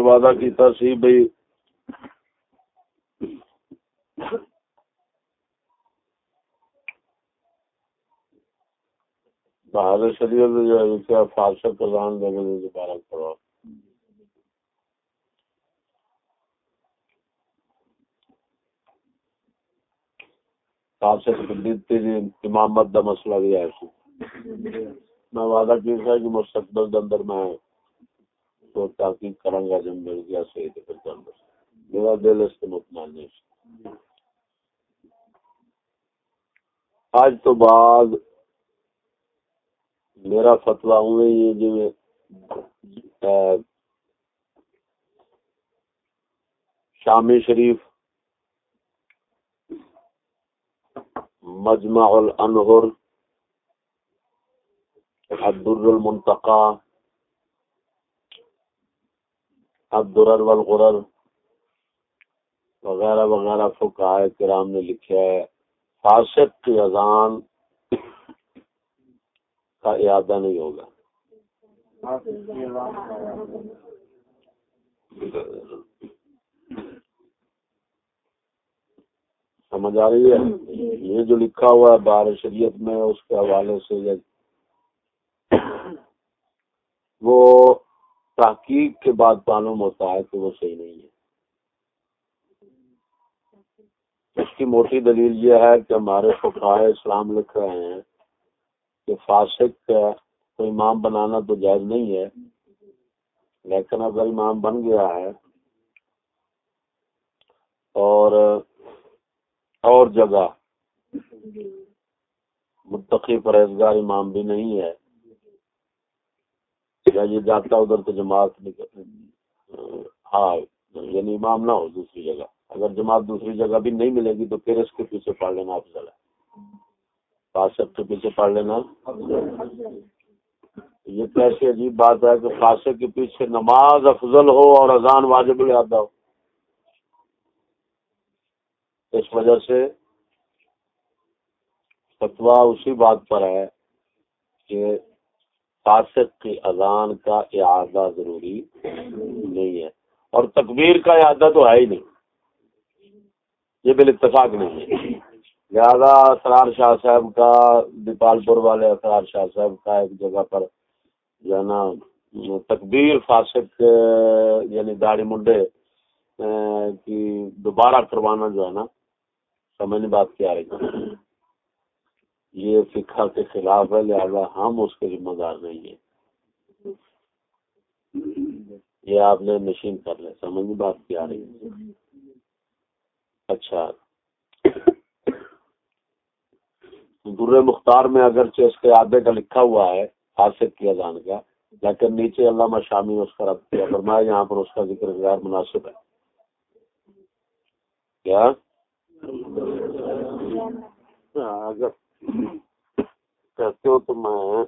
وعدہ کیتا سی بھئی بہادر شریعت جو ہے کیا دے دوبارہ کرو فارشت تیری امامت دا مسئلہ بھی ہے میں وعدہ کیتا کہ مستقبل دے اندر میں تو تحقیق کروں گا جب مل گیا صحیح تو پھر کروں گا میرا دل اس کے مطمئن نہیں آج تو بعد میرا فتوا ہوئے یہ جو جی شامی شریف مجمع الانہر الدر المنتقى الدرر والغرر، وغیرہ وغیرہ فقہ کرام نے لکھا ہے فاسق کی اذان کا اعادہ نہیں ہوگا۔ سمجھ آ رہی ہے؟ یہ جو لکھا ہوا ہے بار شریعت میں اس کے حوالے سے وہ تحقیق کے بعد معلوم ہوتا ہے کہ وہ صحیح نہیں ہے۔ اس کی موٹی دلیل یہ ہے کہ ہمارے فقاہ اسلام لکھ رہے ہیں کہ فاسق کو امام بنانا تو جائز نہیں ہے، لیکن اگر امام بن گیا ہے اور اور جگہ۔ متقی پرہیزگار امام بھی نہیں ہے۔ یا یہ جاتا ادھر تو جماعت ہاں یعنی امام نہ ہو دوسری جگہ۔ اگر جماعت دوسری جگہ بھی نہیں ملے گی تو پھر اس کے پیچھے پڑھ لینا افضل ہے۔ فاسق کے پیچھے پڑھ لینا۔ یہ کیسی عجیب بات ہے کہ فاسق کے پیچھے نماز افضل ہو اور اذان واجب ہو۔ اس وجہ سے فتوا اسی بات پر ہے کہ فاسق کی اذان کا اعادہ ضروری نہیں ہے اور تکبیر کا اعادہ تو ہے ہی نہیں۔ یہ بال اتفاق نہیں ہے۔ لہذا اسرار شاہ صاحب کا، دیپال پور والے اسرار شاہ صاحب کا ایک جگہ پر جو ہے نا، تکبیر فاسق یعنی داڑھی منڈے کی دوبارہ کروانا جو ہے نا سمجھنے بات کیا رہی یہ فکا کے خلاف ہے، لہذا ہم اس کے ذمہ دار نہیں ہیں۔ یہ آپ نے مشین کر لیں سمجھنے بات کیا رہی اچھا۔ در مختار میں اگرچہ اس کے آدھے کا لکھا ہوا ہے حاصل کیا جان کا، لیکن نیچے علامہ شامی اس کا رب کیا، فرمایا یہاں پر اس کا ذکر غیر مناسب ہے۔ کیا؟ ہاں، اگر کہتے ہو تو میں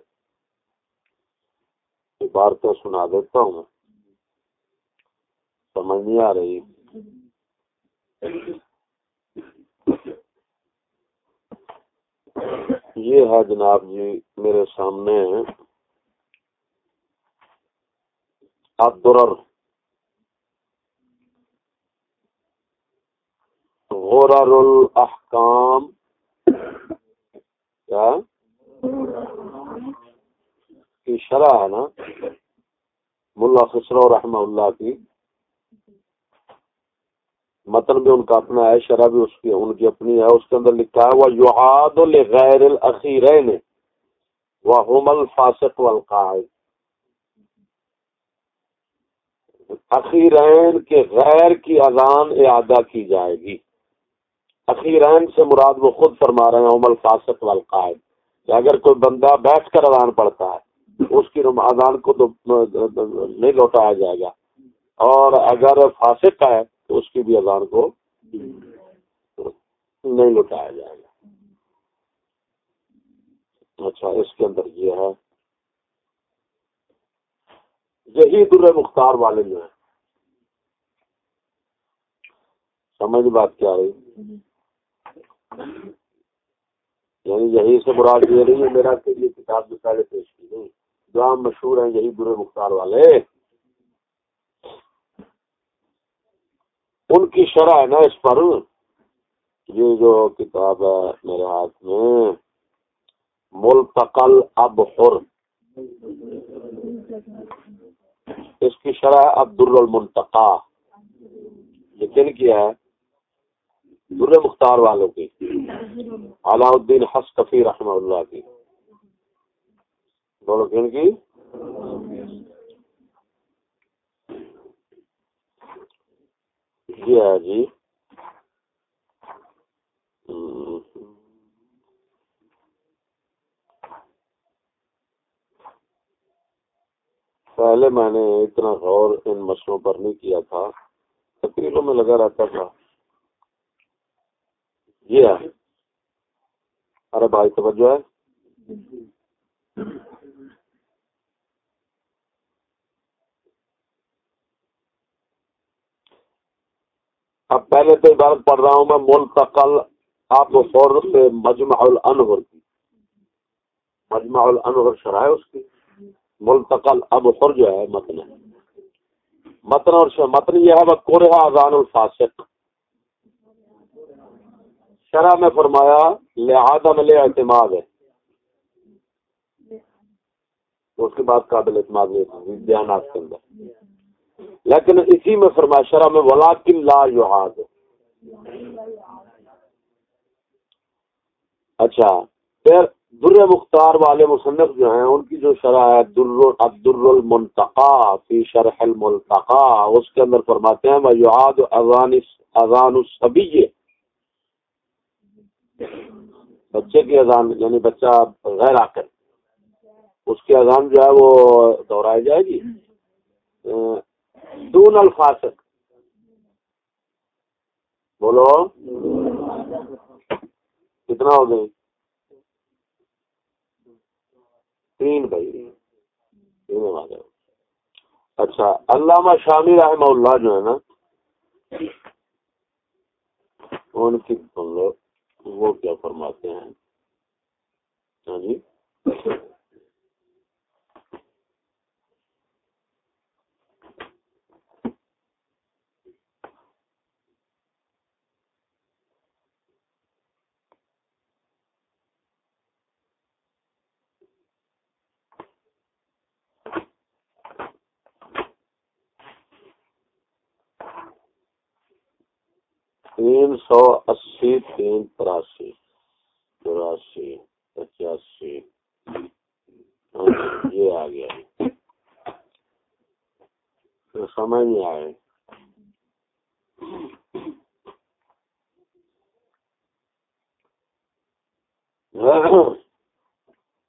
عبارتیں سنا دیتا ہوں۔ سمجھ نہیں آ رہی۔ یہ ہے جناب جی میرے سامنے عبدالر غرر الاحکام کیا؟ کی شرح ہے نا؟ ملا خسرو رحمہ اللہ کی۔ متن بھی ان کا اپنا ہے، شرح بھی اس کی ان کی اپنی ہے۔ اس کے اندر لکھا ہے وہ یوحاد غیر الخیرین وہ ہوم الفاسق والقاعد۔ اخیرین کے غیر کی اذان اعادہ کی جائے گی۔ اخیرین سے مراد وہ خود فرما رہے ہیں ہوم الفاسق والقاعد کہ اگر کوئی بندہ بیٹھ کر اذان پڑھتا ہے، اس کی اذان کو تو نہیں لوٹایا جائے گا۔ اور اگر فاسق کا ہے، تو اس کی بھی اذان کو نہیں لٹایا جائے گا۔ اچھا اس کے اندر یہ ہے۔ یہی در مختار والے جو ہیں۔ سمجھ بات کیا رہی یعنی یہی سے مراد یہ نہیں ہے میرا کہ یہ کتاب میں پہلے پیش کی نہیں جو عام مشہور ہیں یہی برے مختار والے۔ ان کی شرح ہے نا اس پر۔ یہ جو کتاب ہے میرے ہاتھ میں، ملتقل اب اس کی شرح عبد المنتقا یہ کن کیا ہے؟ در مختار والوں کی۔ علاء الدین حس کفی رحمہ اللہ کی۔ بولو کن کی؟ یہ ہے جی۔ پہلے میں نے اتنا غور ان مسئلوں پر نہیں کیا تھا۔ تقریروں میں لگا رہتا تھا۔ یہ ہے۔ ارے بھائی توجہ ہے۔ اب پہلے تو عبارت پڑھ رہا ہوں میں ملتقل آپ فور سے مجمع الانہر کی۔ مجمع الانہر شرح ہے اس کی۔ ملتقل اب خر جو ہے، متن متن اور متن یہ ہے، وہ کورہ اذان الفاسق۔ شرح میں فرمایا لہذا لے اعتماد ہے اس کے بعد قابل اعتماد نہیں بیانات کے اندر۔ لیکن اسی میں فرمایا، شرح میں ولاکن لا یحاد اچھا پھر در مختار والے مصنف جو ہیں، ان کی جو شرح ہے، در المنتقا فی شرح الملتقا، اس کے اندر فرماتے ہیں اذان اذان بچے کی اذان یعنی بچہ غیر آ کر اس کی اذان جو ہے وہ دہرائی جائے گی۔ دون الفاسق۔ بولو۔ کتنا ہو گئی؟ تین بھائی۔ آ گئے۔ اچھا علامہ شامی رحمہ اللہ جو ہے نا، ان کی وہ کیا فرماتے ہیں؟ ہاں جی؟ تین سو اسی، تین تراسی، چوراسی، پچاسی، یہ آ گیا۔ سمجھ نہیں آئے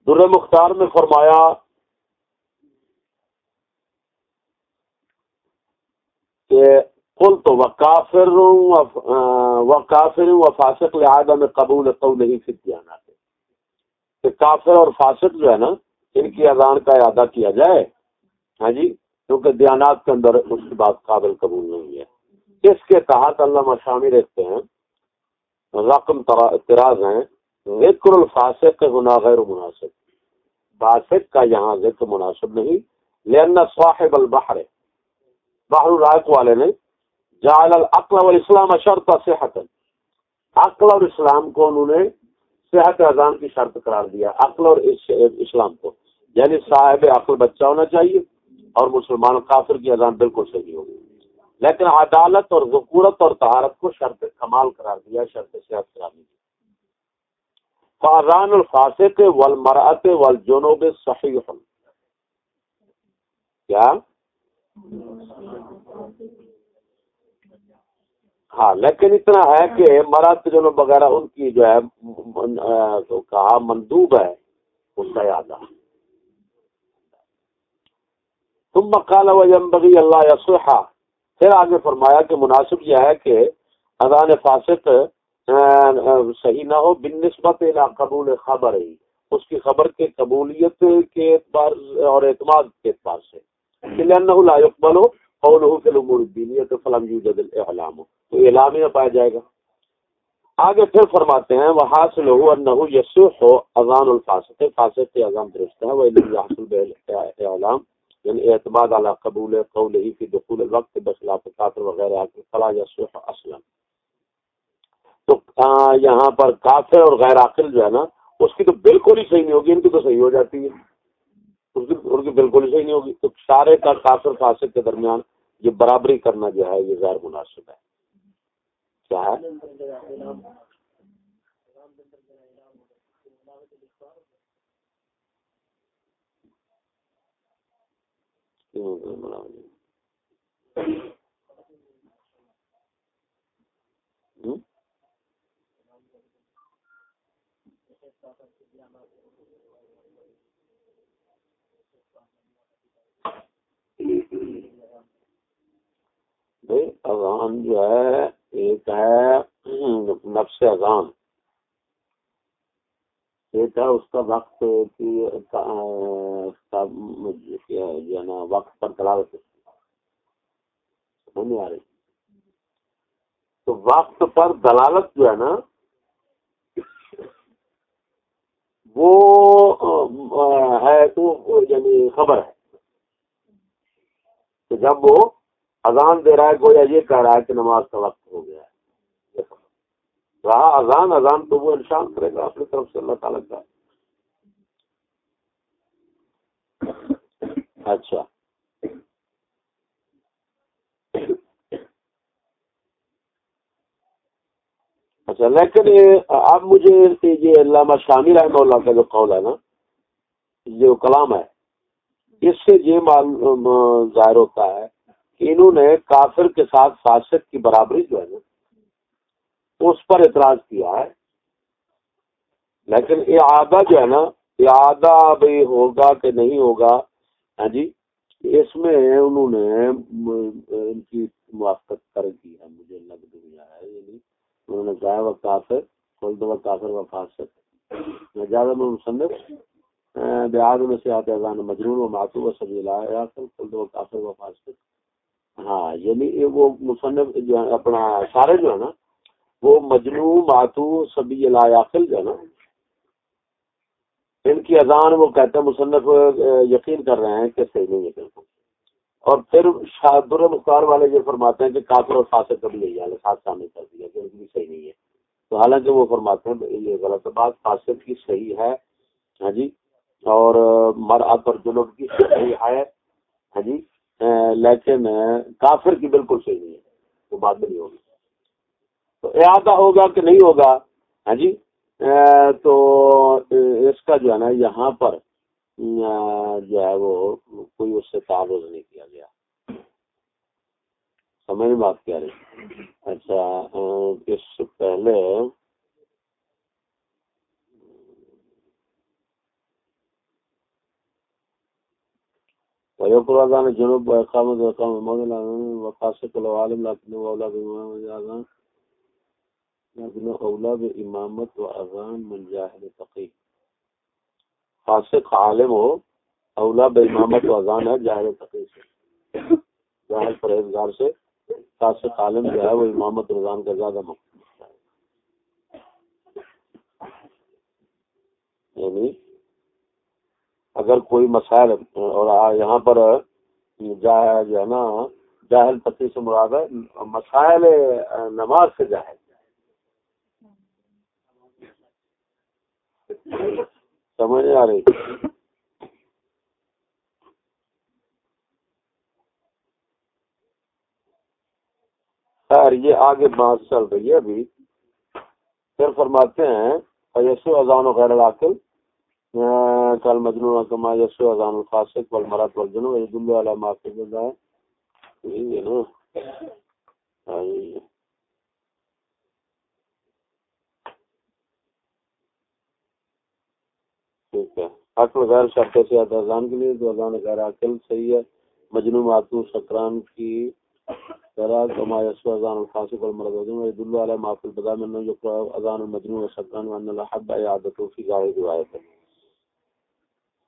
در مختار میں فرمایا، کہ کل تو وکافر وکافر و فاسق لہٰذا میں قبول تو نہیں پھر جانا کافر اور فاسق جو ہے نا، ان کی اذان کا ادا کیا جائے۔ ہاں جی؟ کیونکہ دیانات کے اندر اس کی بات قابل قبول نہیں ہے۔ اس کے تحت اللہ شامل رکھتے ہیں، رقم اعتراض ہیں۔ ذکر الفاسق ہونا غیر مناسب۔ فاسق کا یہاں ذکر مناسب نہیں لین صاحب البحر بحر الرائق والے نے جعل العقل والاسلام شرط صحت عقل اور اسلام کو انہوں نے صحت اذان کی شرط قرار دیا، عقل اور اسلام کو۔ یعنی صاحب عقل بچہ ہونا چاہیے اور مسلمان کافر کی اذان بالکل صحیح ہوگی لیکن عدالت اور ذکورت اور طہارت کو شرط کمال قرار دیا، شرط صحت قرار دی فاضان الفاسق والمرأت والجنوب صحیح۔ کیا؟ ہاں لیکن اتنا ہے کہ مرد جو وغیرہ ان کی جو ہے کہا مندوب ہے اس کا یاد تم مکال بغی اللہ یسحا پھر آگے فرمایا کہ مناسب یہ ہے کہ اذان فاسق صحیح نہ ہو بن نسبت قبول خبر۔ ہی اس کی خبر کے قبولیت کے اعتبار اور اعتماد کے اعتبار سے۔ لا يقبل۔ قوله في الامور الدينيه فلم يوجد الاعلام، تو اعلام ہی نہ پایا جائے گا۔ آگے پھر فرماتے ہیں وہ حاصل ہو نہ یسوح اذان الفاصط فاسق کے اذان درست ہے وہ حاصل اعلام یعنی اعتماد علی قبول قول ہی دخول الوقت، بخلاف کافر وغیرہ فلا یسوح اصلا۔ تو یہاں پر کافر اور غیر عقل جو ہے نا، اس کی تو بالکل ہی صحیح نہیں ہوگی، ان کی تو صحیح ہو جاتی ہے۔ اس کی ان کی بالکل ہی صحیح نہیں ہوگی۔ تو سارے کا کافر فاسق کے درمیان یہ برابری کرنا جو ہے، یہ غیر مناسب ہے۔ کیا ہے؟ اذان جو ہے، ایک ہے، نفس اذان۔ ایک ہے اس کا وقت کی جو ہے نا وقت پر دلالت نہیں آ رہی۔ تو وقت پر دلالت جو ہے نا، وہ ہے تو یعنی خبر ہے۔ کہ جب وہ اذان دے رہا ہے، گویا یہ کہہ رہا ہے کہ نماز کا وقت ہو گیا ہے۔ رہا اذان اذان تو وہ انشان کرے گا، اپنی طرف سے اللہ تعالیٰ کا۔ اچھا۔ اچھا لیکن اب مجھے یہ علامہ شامل رحمہ اللہ کا جو قول ہے نا جو کلام ہے۔ اس سے یہ معلوم ظاہر ہوتا ہے انہوں نے کافر کے ساتھ فاسق کی برابری جو ہے نا، اس پر اعتراض کیا ہے۔ لیکن اعادہ جو ہے نا، اعادہ بھائی ہوگا کہ نہیں ہوگا؟ ہاں جی اس میں انہوں نے ان کی موافقت کر دی ہے، مجھے لگ دیا ہے یعنی انہوں نے کہا وہ کافر، کل دو کافر و فاسق زیادہ میں مصنف دیہات میں سے آتے مجرون و ماتو و سبھی لایا کل دو کافر و فاسق ہاں یعنی وہ مصنف جو ہے، اپنا سارے جو ہے نا، وہ مجنو ماتو سبھی لاقل جو ہے نا، ان کی اذان وہ کہتے ہیں، مصنف یقین کر رہے ہیں کہ صحیح نہیں ہے بالکل۔ اور پھر شاہدر مختار والے یہ فرماتے ہیں کہ کافر اور فاسق کبھی نہیں آئے ساتھ شامل کر دیا، کہ ان کی صحیح نہیں ہے۔ تو حالانکہ وہ فرماتے ہیں، یہ غلط بات، فاسق کی صحیح ہے۔ ہاں جی اور مرعت اور جنوب کی صحیح ہے۔ ہاں جی لیکن کافر کی بالکل صحیح نہیں ہے، وہ بات نہیں ہوگی۔ تو اعادہ ہوگا کہ نہیں ہوگا؟ ہاں جی؟ تو اس کا جو ہے نا، یہاں پر جو ہے وہ کوئی اس سے تعارض نہیں کیا گیا۔ سمجھ بات کیا رہی؟ اچھا اس سے پہلے ويقول جنوب وإقامة وإقامة الموضع وقاسة العالم لكن هو أولى بإمامة لكن أولى بإمامة وأذان من جاهل تقي فاسق عالم ہو اولا بے امامت و اذان ہے جاہل تقی سے۔ جاہل پرہیزگار سے فاسق عالم جو ہے وہ امامت و اذان کا زیادہ مقصد ہے۔ یعنی اگر کوئی مسائل، اور یہاں پر جو ہے نا، جاہل تقی سے مراد ہے، مسائل نماز سے جاہل۔ سمجھ آ رہی۔ خیر، یہ آگے بات چل رہی ہے ابھی۔ پھر فرماتے ہیں یسو اذان و غیر العقل کل مجنون کما یسو اذان الفاسق والمرات والجنو عید اللہ علیہ معافی ہے۔ یہی ہے نا۔ ٹھیک ہے۔ عقل غیر شرط سے اذان کے لیے تو اذان غیر عقل صحیح ہے مجنو ماتو سکران کی طرح کما یسو اذان الفاسق والمرض وجن عید اللہ علیہ معاف البدا من جو اذان المجنو و سکران وان الحب عادت فی ظاہر روایت ہے۔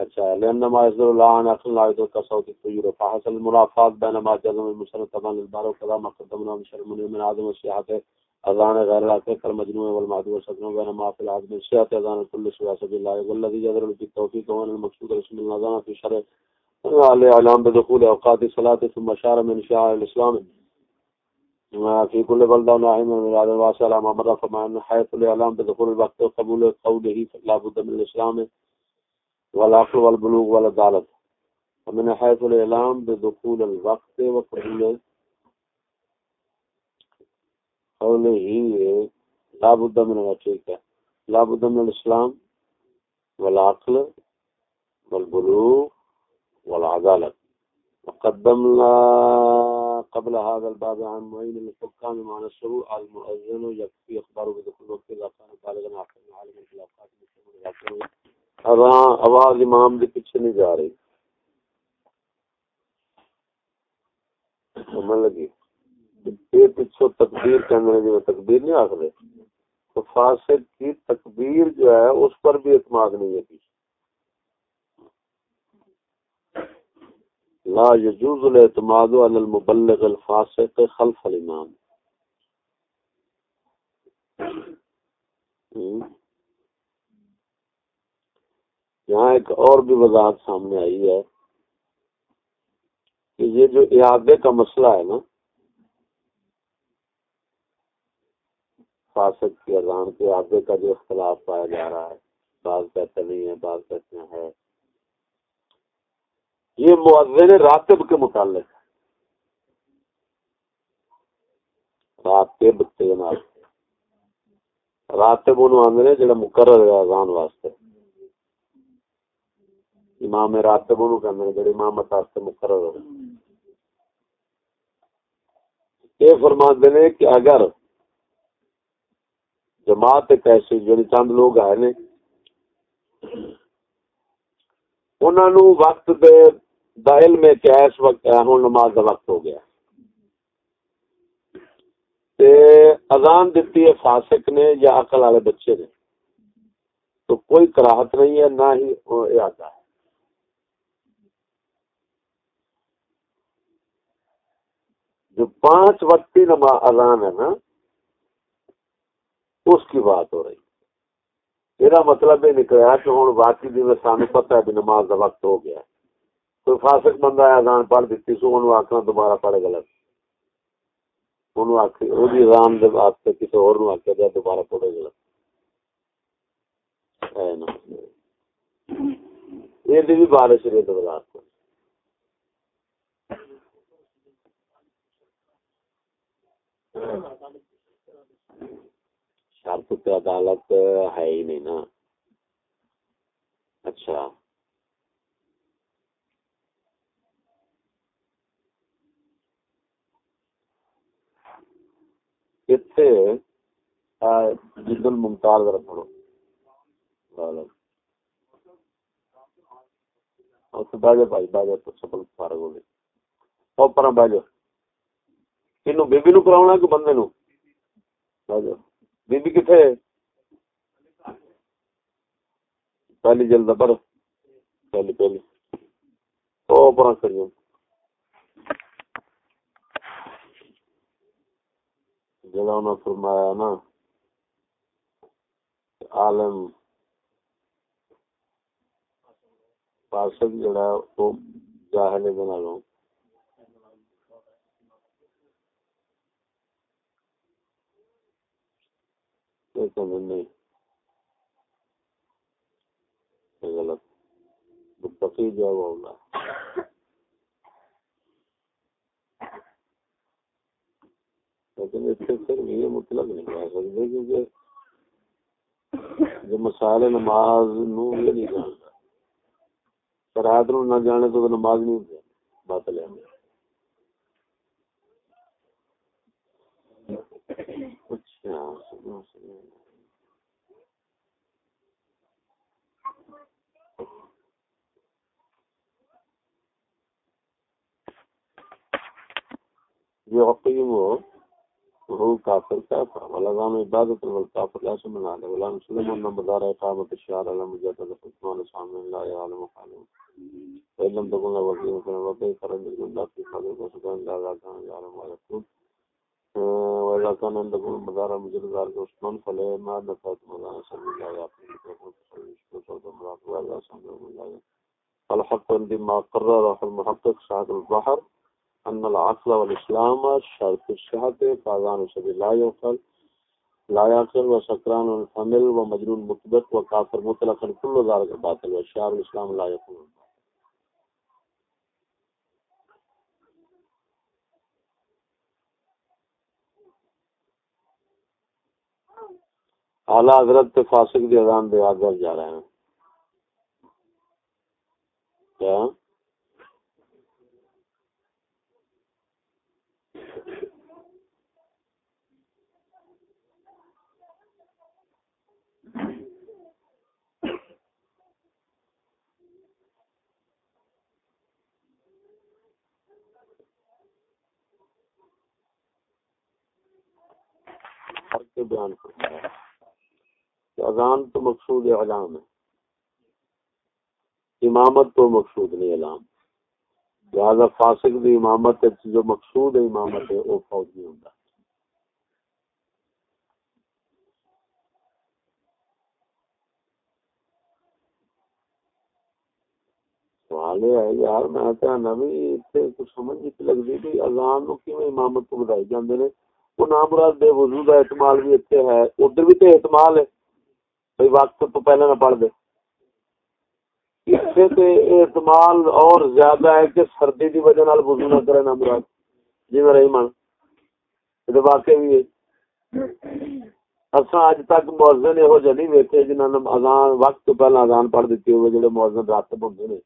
اچھا لان ما يصدر لا عن اخر لا يدرك كصوت الطيور، فحصل المنافات بين ما جزم المسلم طبعا البار وكذا ما قدمنا من شرم من من عدم الصحه اذان غیر لاتے کل مجنون والمعدو سکنوں بین ما فی العظم اذان کل سوا سبی اللہ. والذی جدر لکی توفیق المقصود رسول اللہ اذان فی شرع علی اعلام بدخول اوقات صلاة ثم شعر من شعر الاسلام. في كل بلدة وناحية من البلاد الواسعة على ما مر فما أن حيث الإعلام بدخول الوقت وقبول قوله لا بد من الإسلام والعقل والبلوغ والعدالة ومن حيث الإعلام بدخول الوقت وقبول. قوله لا بد من ٹھیک ہے. لا بد من الاسلام والعقل والبلوغ والعدالة وقدمنا قبل هذا الباب عن معين الحكام معنى الشروع. المؤذن يكفي اخباره بدخول وقت اذا كان بالغا عاقلا عالما في الاوقات ہاں، آواز امام کے پیچھے نہیں جا رہی۔ سمجھ لگی؟ پچھو تقدیر کہنے جی تقدیر نہیں آخر۔ تو فاسق کی تقدیر جو ہے، اس پر بھی اعتماد نہیں ہے۔ پیچھے لا يجوز الاعتماد على المبلغ الفاسق خلف الامام۔ یہاں ایک اور بھی وضاحت سامنے آئی ہے کہ یہ جو اعادے کا مسئلہ ہے نا، فاسق کی اذان کے آگے کا جو اختلاف پایا جا رہا ہے، بعض کہتے نہیں ہے بعض کہتے ہیں ہے۔ یہ معذر راتب کے متعلق ہے۔ راتب راتب انہوں آدھے جڑا مقرر ہے اذان واسطے۔ امام راتب انہوں کہتے جڑے امامت واسطے مقرر ہو۔ یہ فرما نے کہ اگر جماعت ایک ایسی جڑی چند لوگ آئے نے انہوں نے وقت دے دا علم ہے کہ اس وقت ہے ہوں نماز دا وقت ہو گیا۔ تے اذان دیتی ہے فاسق نے یا عقل والے بچے نے۔ تو کوئی کراہت نہیں ہے، نہ ہی آتا ہے۔ جو پانچ وقتی نماز اذان ہے نا، اس کی بات ہو رہی۔ میرا مطلب یہ نکلا کہ ہوں واقعی دن سان پتا ہے بھی نماز کا وقت ہو گیا۔ کوئی فاسق بندہ اذان پڑھ دیتی سو، انہوں آخنا دوبارہ پڑھے غلط۔ انہوں آخی وہ اذان دے واسطے کسی اور آخیا جائے دوبارہ پڑھے غلط۔ یہ بھی بارش رہی تو شرط پہ عدالت ہے ہی نہیں نا۔ اچھا۔ جد الممتاز ذرا پڑھو۔ بہ جا بھائی بہ جا تو سبل فارغ ہو گئے پر بہ جا کنو بیبی نو کراؤنا کہ بندے نو بہ جاؤ بی بی کتنے پہلی جلد پر پہلی پہلی او پر کریو جڑا انہوں فرمایا نا عالم فاسق جڑا ہے وہ جاہل بنا نہیں غلط۔ متقی جو لیکن اتنے پھر یہ مطلب نہیں کہہ سکتے کیونکہ جو مسائل نماز نو یہ نہیں جانتا۔ شرائط نو نہ جانے تو نماز نہیں ہوتی۔ بات لے يقيم وهو كافر كافر ولا غام عبادة والكافر لا سمنا عليه ولا مسلم أن مدار إقامة الشهر على مجدد الحكمان سامن لا يعلم حاله فإن لم تكن له وكيل فإن ربي خرج من الله في خلق وسبحان الله لا كان يعلم ما يكون كان عندكم مدار مجدد ذلك عثمان فلا ما نفات مولانا صلى الله عليه وسلم الحق عندي ما قرر المحقق شهد البحر ان العقل والاسلام شرط الصحه فاذان سبيل لا يقل لا يقل وسكران الحمل ومجنون مطبق وكافر مطلق كل ذلك باطل والشعر الاسلام لا يقول اعلی حضرت تے فاسق دی اذان دے آگے جا رہے ہیں۔ کیا؟ بیان کرتا ہے کہ اذان تو مقصود اعلام ہے۔ امامت تو مقصود نہیں، اعلام۔ لہذا فاسق دی امامت جو مقصود ہے امامت ہے، وہ فوج نہیں ہوتا سوال یہ ہے، یار میں آتا کہنا بھی اتنے کچھ سمجھ نہیں لگتی بھی اذان نو کیویں امامت کو بدائی جاندے نے۔ وہ نام مراد بے وضو کا احتمال بھی اتنے ہے، ادھر بھی تو احتمال ہے۔ بھائی وقت تو پہلے نہ پڑھ دے۔ اس سے احتمال اور زیادہ ہے کہ سردی کی وجہ نال وضو نہ کرے نام مراد۔ جی میں رہی من یہ واقع بھی ہے۔ اصا اج تک موزن یہو جہ نہیں ویکے جنہوں نے اذان، وقت تو پہلے اذان پڑھ دیتی ہوئے جڑے مؤذن موزن راتب ہوتے ہیں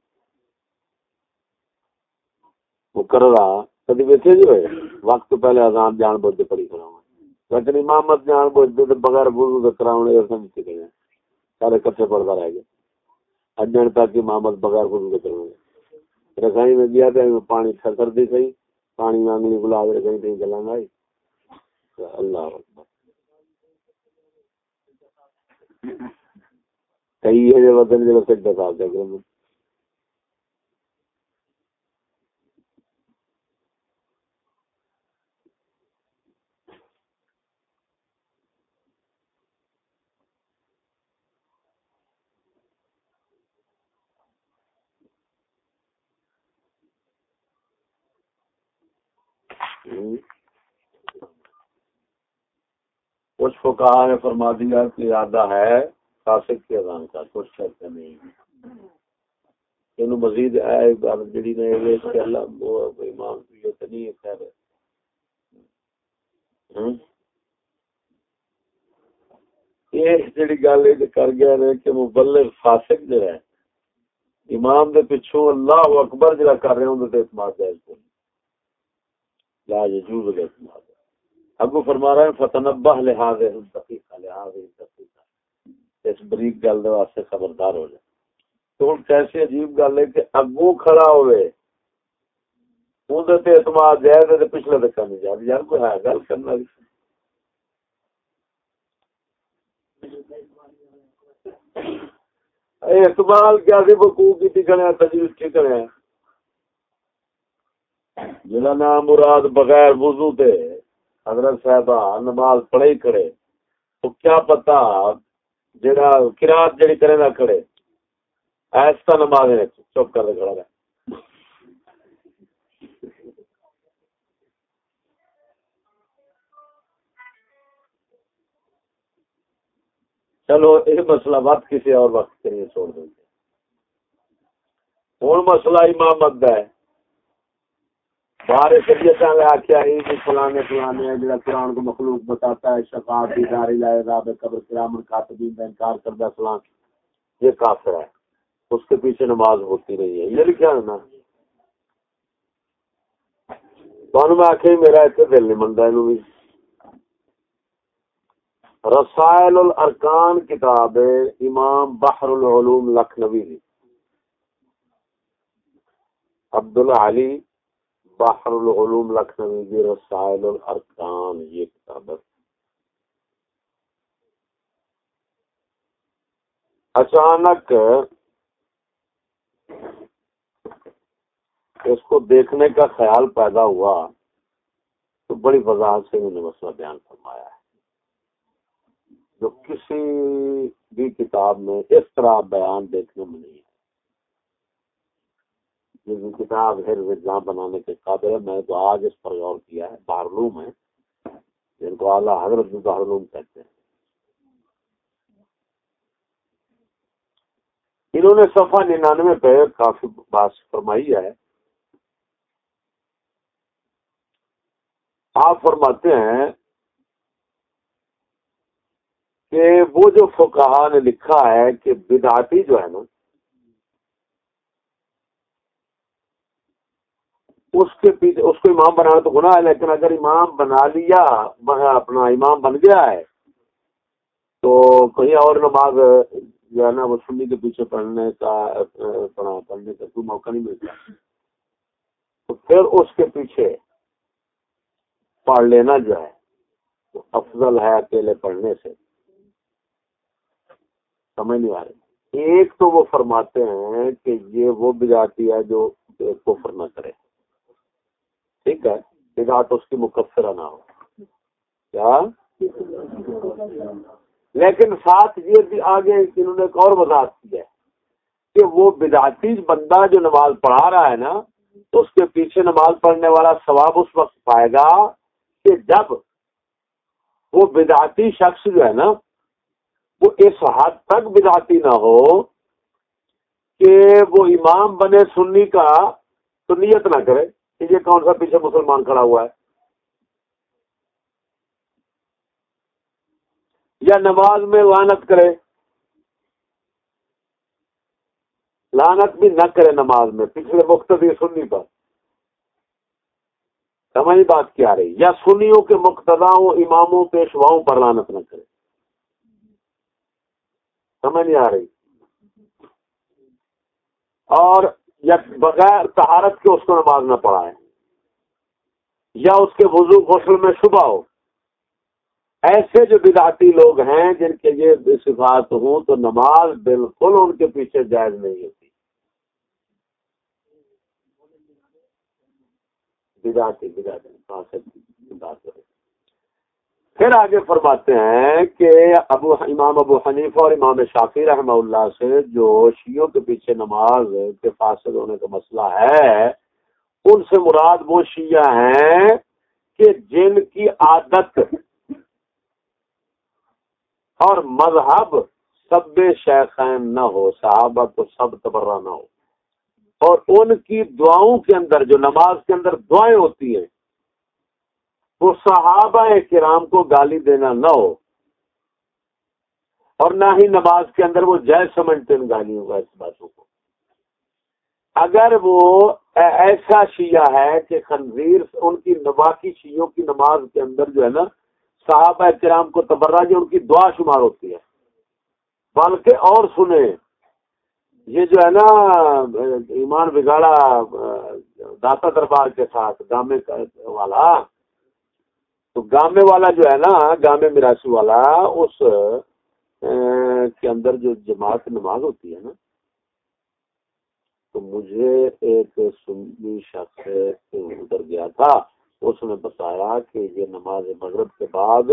مقررہ، کدی ویکے جی ہوئے؟ وقت تو پہلے اذان جان بوجھ کے پڑھی کرا لیکن امامت جان بوجھ کے بغیر وضو کے کراؤنے اس نے نہیں گئے سارے کٹھے پڑتا رہ گئے اجن تک امامت بغیر وضو کے کراؤنے رسائی میں گیا تھا پانی ٹھکر دی صحیح پانی میں انگلی گلاب رسائی تھی گلاں آئی۔ اللہ اکبر۔ کئی ہے جو وطن جو سجدہ صاحب دیکھ رہے کچھ نے فرما دیا کہ ارادہ ہے فاسق کے اذان کا، کچھ شرط نہیں۔ مزید جڑی نے یہ کہ اللہ وہ امام یہ یہ جڑی گل کر گیا نے کہ مبلغ فاسق جو ہے، امام دے پیچھوں اللہ اکبر جڑا کر رہے ہوں تے اعتماد جائز نہیں۔ لا يجوز الاعتماد۔ ابو فرما رہے ہیں فتنبہ لحاظ دقیقہ لحاظ دقیقہ اس بریک گل دے واسطے خبردار ہو جائے۔ تو ہن کیسے عجیب گل ہے کہ اگو کھڑا ہوئے اون تے اعتماد جائز تے پچھلے تک نہیں جا یار کوئی ہے گل کرنا اعتماد کیا سی؟ وقوع کی کھڑے تجویز کی کھڑے جنا نام مراد بغیر وضو دے حضرت صاحب نماز پڑھے ہی کرے تو کیا پتا جڑا قرات جڑی کرے نہ کرے ایسا نماز ہے چپ کر کھڑا رہے چلو، یہ مسئلہ بات کسی اور وقت کے لیے چھوڑ دیں گے۔ ہوں مسئلہ امامت ہے۔ بارے شریعت نے آخیا ہی کہ فلانے فلانے ہے جڑا قرآن کو مخلوق بتاتا ہے، شفاعت دی داری لائے راب قبر کرام کاتبین کا انکار کردہ فلان یہ کافر ہے۔ اس کے پیچھے نماز ہوتی رہی ہے۔ یہ لکھا ہے نا؟ تو میں آخیا میرا اتنے دل نہیں منتا یہ رسائل الارکان کتاب امام بحر العلوم لکھنوی عبد العلی بحر العلوم لکھنوی رسائل الارکان، یہ کتاب ہے۔ اچانک اس کو دیکھنے کا خیال پیدا ہوا تو بڑی وضاحت سے انہوں نے مسئلہ بیان فرمایا ہے۔ جو کسی بھی کتاب میں اس طرح بیان دیکھنے میں نہیں ہے جس کتاب ہے جہاں بنانے کے قابل ہے، میں تو آج اس پر غور کیا ہے بارلوم ہے، جن کو اعلیٰ حضرت بارلوم کہتے ہیں۔ انہوں نے صفحہ ننانوے پہ کافی بات فرمائی ہے۔ آپ فرماتے ہیں کہ وہ جو فقہ نے لکھا ہے کہ بدعتی جو ہے نا اس کے پیچھے اس کو امام بنانا تو گناہ ہے، لیکن اگر امام بنا لیا اپنا امام بن گیا ہے، تو کہیں اور نماز جو ہے نا، وہ سنی کے پیچھے پڑھنے کا پڑھنے کا کوئی موقع نہیں ملتا۔ تو پھر اس کے پیچھے پڑھ لینا جو ہے افضل ہے اکیلے پڑھنے سے۔ سمجھ نہیں آ رہی۔ ایک تو وہ فرماتے ہیں کہ یہ وہ بجاتی ہے جو کفر نہ کرے۔ ٹھیک ہے بجات اس کی مقفرہ نہ ہو۔ کیا؟ لیکن ساتھ یہ بھی آگے انہوں نے ایک اور وضاحت کی ہے کہ وہ بداتی بندہ جو نماز پڑھا رہا ہے نا اس کے پیچھے نماز پڑھنے والا ثواب اس وقت پائے گا کہ جب وہ بداتی شخص جو ہے نا، وہ اس حد تک بداتی نہ ہو کہ وہ امام بنے سنی کا تو نیت نہ کرے۔ کہ یہ کون سا پیچھے مسلمان کھڑا ہوا ہے؟ یا نماز میں لانت کرے؟ لانت بھی نہ کرے نماز میں، پچھلے مختلف سنی پر۔ سمجھ بات کیا رہی؟ یا سنیوں کے مقتداؤں، اماموں، پیشواؤں پر لانت نہ کرے۔ سمجھ نہیں آ رہی؟ اور یا بغیر تہارت کے اس کو نماز نہ پڑھائے یا اس کے وضو، غسل میں شبہ ہو۔ ایسے جو بداتی لوگ ہیں جن کے یہ صفات ہوں تو نماز بالکل ان کے پیچھے جائز نہیں ہوتی۔ بداتی بداتی پھر آگے فرماتے ہیں کہ ابو امام ابو حنیفہ اور امام شافی رحمہ اللہ سے جو شیعوں کے پیچھے نماز کے فاصل ہونے کا مسئلہ ہے، ان سے مراد وہ شیعہ ہیں کہ جن کی عادت اور مذہب سب شیخین نہ ہو، صحابہ کو سب تبرہ نہ ہو۔ اور ان کی دعاؤں کے اندر، جو نماز کے اندر دعائیں ہوتی ہیں وہ صحابہ کرام کو گالی دینا نہ ہو۔ اور نہ ہی نماز کے اندر وہ جائز سمجھتے ان گالیوں کا اس باتوں کو۔ اگر وہ ایسا شیعہ ہے کہ خنزیر ان کی نواقی شیعوں کی نماز کے اندر جو ہے نا، صحابہ کرام کو تبرہ جو ان کی دعا شمار ہوتی ہے۔ بلکہ اور سنیں، یہ جو ہے نا، ایمان بگاڑا، داتا دربار کے ساتھ گامے والا تو گامے والا جو ہے نا، گامے مراسی والا، اس کے اندر جو جماعت نماز ہوتی ہے نا، تو مجھے ایک سنی شخص ادھر گیا تھا، اس نے بتایا کہ یہ نماز مغرب کے بعد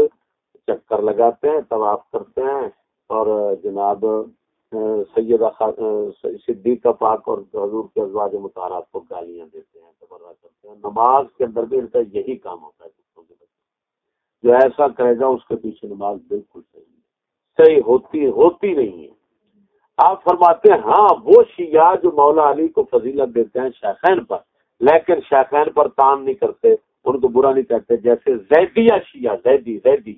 چکر لگاتے ہیں، طواف کرتے ہیں، اور جناب سیدہ صدیقہ پاک اور حضور کے ازواج مطالعات کو گالیاں دیتے ہیں، تبرہ کرتے ہیں۔ نماز کے اندر بھی ان کا یہی کام ہوتا ہے۔ جو ایسا کرے گا، اس کے پیچھے نماز بالکل صحیح صحیح ہوتی ہوتی نہیں ہے۔ آپ فرماتے ہیں ہاں وہ شیعہ جو مولا علی کو فضیلت دیتے ہیں شیخین پر، لیکن شیخین پر تان نہیں کرتے، ان کو برا نہیں کہتے، جیسے زیدیہ شیعہ، زیدی زیدی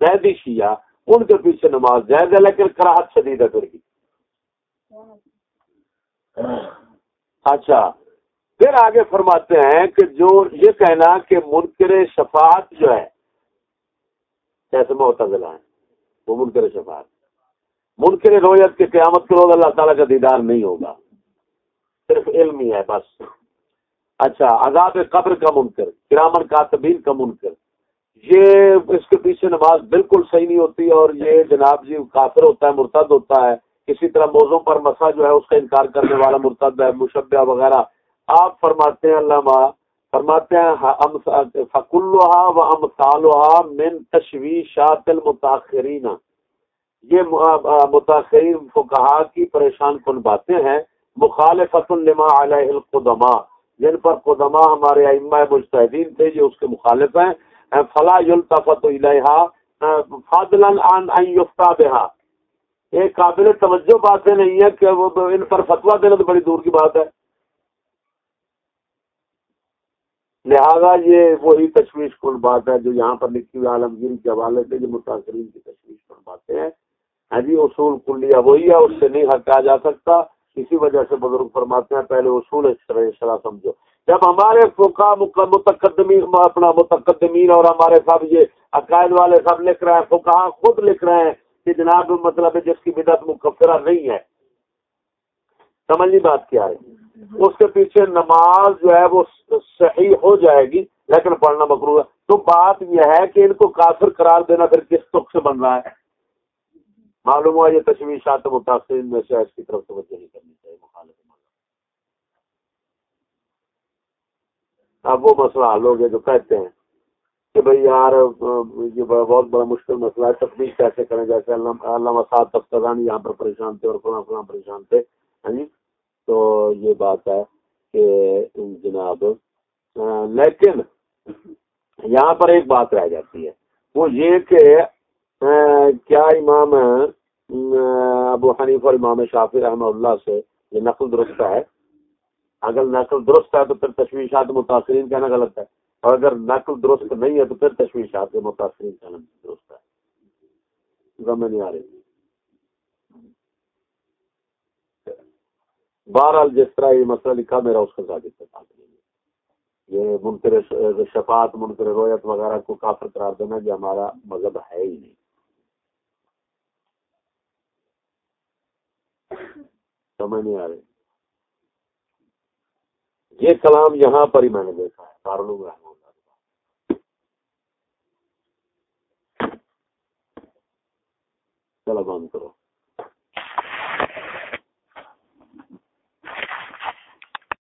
زیدی شیعہ، ان کے پیچھے نماز زید ہے، لیکن کراہت شدید ہے پھر اچھا پھر آگے فرماتے ہیں کہ جو یہ کہنا کہ منکر شفاعت جو ہے کیسے معتزلہ ہیں؟ وہ منکر شفاعت۔ منکر رویت کے قیامت کے روز اللہ تعالیٰ کا دیدار نہیں ہوگا۔ صرف علم ہی ہے بس۔ اچھا عذاب قبر کا منکر کرامن کاتبین کا منکر۔ یہ اس کے پیچھے نماز بالکل صحیح نہیں ہوتی اور یہ جناب جی کافر ہوتا ہے، مرتد ہوتا ہے۔ کسی طرح موزوں پر مسا جو ہے، اس کا انکار کرنے والا مرتد ہے، مشبہ وغیرہ۔ آپ فرماتے ہیں، علامہ فرماتے ہیں فکلحا و امثالحا من تشویشات المتاخرین. یہ متاثرین کو کہا کہ پریشان کن باتیں ہیں مخالفت لما علیہ القدما جن یعنی پر قدما ہمارے ائمہ مجتہدین تھے جو اس کے مخالف ہیں. فلا یلتفت الیہا فضلا عن ان یفتا بها ایک قابل توجہ باتیں نہیں ہے کہ ان پر فتوا دینا تو بڑی دور کی بات ہے۔ لہذا یہ وہی تشویش کن بات ہے جو یہاں پر لکھی ہوئی عالمگیری کے حوالے سے جو متاثرین کی تشویش کن باتیں ہیں۔ ہاں جی اصول کلیا وہی ہے، اس سے نہیں ہٹا جا سکتا۔ اسی وجہ سے بزرگ فرماتے ہیں، پہلے اصول شرح سمجھو۔ جب ہمارے فوکا متقدمین، اپنا متقدمین اور ہمارے سب یہ عقائد والے سب لکھ رہے ہیں فوکا خود لکھ رہے ہیں کہ جناب مطلب جس کی بدت مکفرہ نہیں ہے۔ سمجھنی بات کیا ہے؟ اس کے پیچھے نماز جو ہے وہ صحیح ہو جائے گی، لیکن پڑھنا مکرو ہے۔ تو بات یہ ہے کہ ان کو کافر قرار دینا پھر کس تک سے بن رہا ہے؟ معلوم ہوا یہ تشویشات متاثر میں سے اس کی طرف توجہ نہیں کرنی چاہیے، مخالف اب وہ مسئلہ حل ہو گیا جو کہتے ہیں کہ بھائی یار، یہ بہت بڑا مشکل مسئلہ ہے تبدیل کیسے کریں؟ جیسے علامہ صاحب تفتانی یہاں پر پریشان تھے اور فلاں فلاں پریشان تھے۔ ہاں جی؟ تو یہ بات ہے کہ جناب لیکن یہاں پر ایک بات رہ جاتی ہے۔ وہ یہ کہ کیا امام ابو حنیف اور امام شافی رحمہ اللہ سے یہ نقل درست ہے؟ اگر نقل درست ہے تو پھر تشویشات متاثرین کہنا غلط ہے۔ اور اگر نقل درست نہیں ہے تو پھر تشویشات متاثرین کہنا درست ہے۔ سمجھ نہیں آ رہی۔ بہرحال جس طرح یہ مسئلہ لکھا، میرا اس کا ثابت ہے۔ یہ منکر شفاعت، منکر رویت وغیرہ کو کافر قرار دینا یہ ہمارا مذہب ہے ہی نہیں۔ سمجھ نہیں آ رہی۔ یہ کلام یہاں پر ہی میں نے دیکھا ہے کارنوں رحمہ چلو بند کرو۔